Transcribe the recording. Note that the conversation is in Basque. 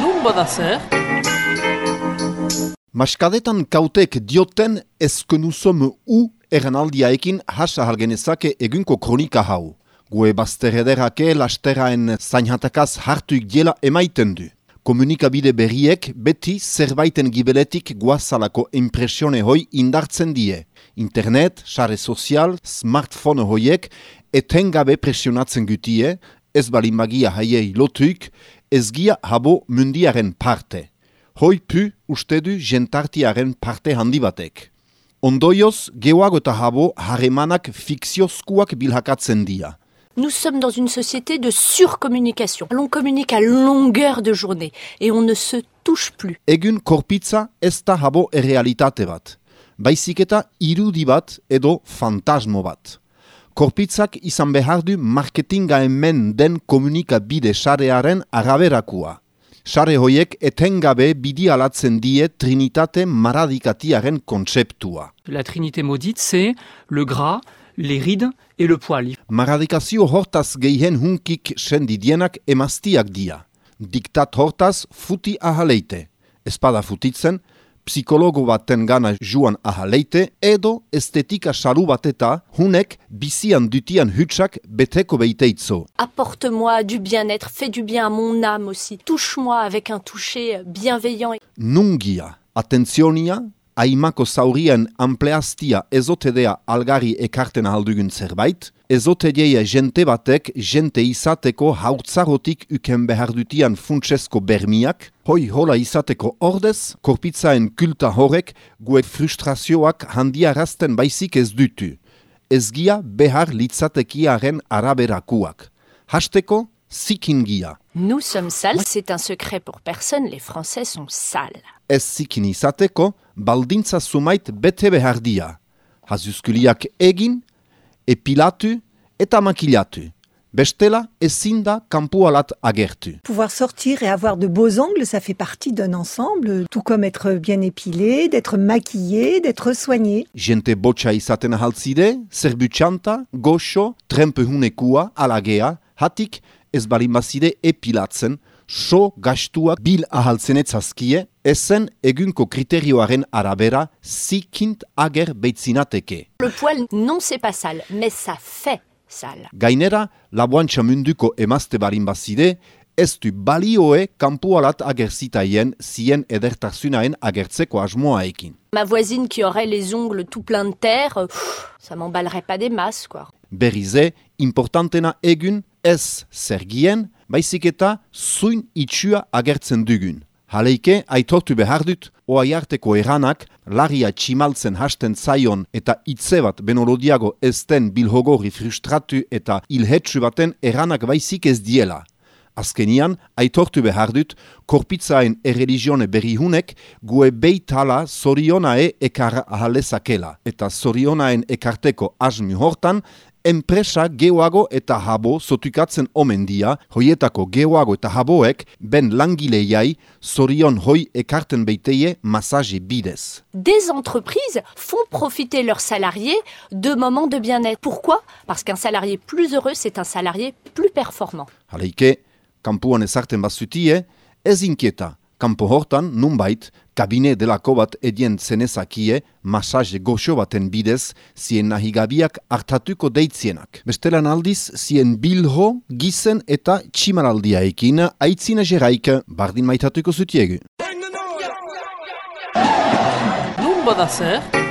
Nun bada zer? Maskadetan kautek dioten ezkenu som u eranaldiaekin hasa halgenezake egunko kronika hau. Gue bazterederake lasteraen zainhatakaz hartuik diela emaiten du. Komunikabide berriek beti zerbaiten gibeletik guazalako impresione hoi indartzen die. Internet, sare sozial, smartphone hoiek etengabe presionatzen gutie, ez balin magia haiei lotuik, ez gia habo mundiaren parte. Hoi pu uste du jentartiaren parte handi batek. Ondoioz, geoago eta habo harremanak fikziozkuak bilhakatzen dia. Nous sommes dans une société de surcommunication. L'on communique à longueur de journée et on ne se touche plus. Egun korpitza ez da habo errealitate bat. Baizik eta irudi bat edo fantasmo bat. Korpitzak izan behar du marketinga hemen den komunikabide sarearen araberakua. Sare hoiek etengabe bidialatzen die trinitate maradikatiaren kontzeptua. La trinité maudite, c'est le gras, les rides et le poil. Maradikazio hortaz gehien hunkik sendidienak emaztiak dia. Diktat hortaz futi ahaleite. Espada futitzen, psikologo baten gana juan ahaleite edo estetika salu bateta hunek bizian dutian hutsak beteko beiteitzo. Apporte-moi du bien-être, fais du bien à mon âme aussi. Touche-moi avec un toucher bienveillant. Nungia, atenzionia, aimako zaurien ampleaztia ezotedea algari ekarten ahaldugun zerbait, ezotedeia jente batek jente izateko hautzarotik uken behar dutian funtsesko bermiak, hoi hola izateko ordez, korpitzaen kulta horrek gue frustrazioak handiarazten baizik ez dutu. Ezgia behar litzatekiaren araberakuak. Hasteko, zikingia. Nous sommes sales, c'est un secret pour personne, les Français sont sales. Ez zikin izateko, baldintza sumait bete behar dia. Hazuzkuliak egin, epilatu eta makilatu. Bestela ezin da kanpualat agertu. Pouvoir sortir et avoir de beaux ongles, ça fait partie d'un ensemble, tout comme être bien épilé, d'être maquillé, d'être soigné. Jente botxa izaten ahaltzide, zerbutxanta, goxo, trempehunekua, alagea, hatik ez balimazide epilatzen, so gastuak bil ahaltzenetzazkie, ezen egunko kriterioaren arabera zikint ager beitzinateke. Le poil, non, c'est pas sale, mais ça fait sale. Gainera, laboantxa munduko emazte barin bazide, ez du balioe kanpualat agerzitaien zien edertasunaen agertzeko asmoaekin. Ma voisine qui aurait les ongles tout pleins de terre, euh, ça m'emballerait pas des masses, quoi. Berrize, importantena egun ez zergien, baizik eta zuin itxua agertzen dugun. Haleike, aitortu behar dut, oai arteko eranak, laria tximaltzen hasten zaion eta itze bat benolodiago ez den bilhogorri frustratu eta ilhetsu baten eranak baizik ez diela. Azkenian, aitortu behar dut, korpitzaen erreligione berrihunek gue beitala zorionae ekar ahalezakela. Eta zorionaen ekarteko asmi hortan, enpresa geoago eta habo zotukatzen omen dia, hoietako geoago eta haboek ben langileiai zorion hoi ekarten beiteie masaje bidez. Des entreprises font profiter leurs salariés de moments de bien-être. Pourquoi? Parce qu'un salarié plus heureux, c'est un salarié plus performant. Haleike, kampuan ezarten bazutie, ez inkieta, kampo hortan, nunbait, kabine delako bat edien zenezakie, masaje goxo baten bidez, zien nahigabiak hartatuko deitzienak. Bestelan aldiz, zien bilho, gizen eta tximaraldiaekin, aitzina jeraik, bardin maitatuko zutiegu. Nun bada zer?